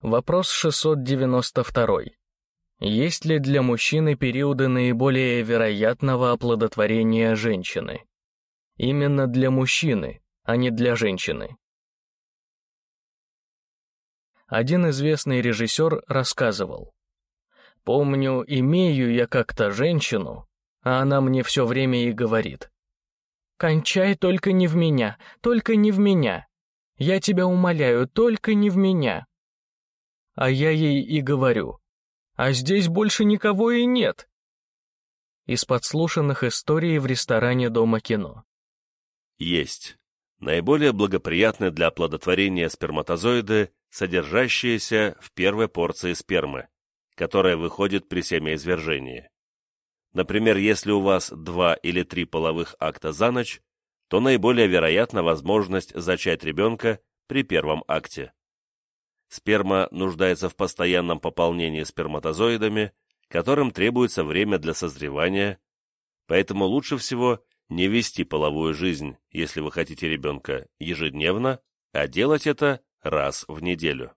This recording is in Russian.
Вопрос 692. Есть ли для мужчины периоды наиболее вероятного оплодотворения женщины? Именно для мужчины, а не для женщины. Один известный режиссер рассказывал. «Помню, имею я как-то женщину, а она мне все время и говорит. «Кончай только не в меня, только не в меня. Я тебя умоляю, только не в меня». А я ей и говорю, «А здесь больше никого и нет». Из подслушанных историй в ресторане Дома кино. Есть. Наиболее благоприятны для оплодотворения сперматозоиды, содержащиеся в первой порции спермы, которая выходит при семяизвержении. Например, если у вас два или три половых акта за ночь, то наиболее вероятна возможность зачать ребенка при первом акте. Сперма нуждается в постоянном пополнении сперматозоидами, которым требуется время для созревания, поэтому лучше всего не вести половую жизнь, если вы хотите ребенка, ежедневно, а делать это раз в неделю.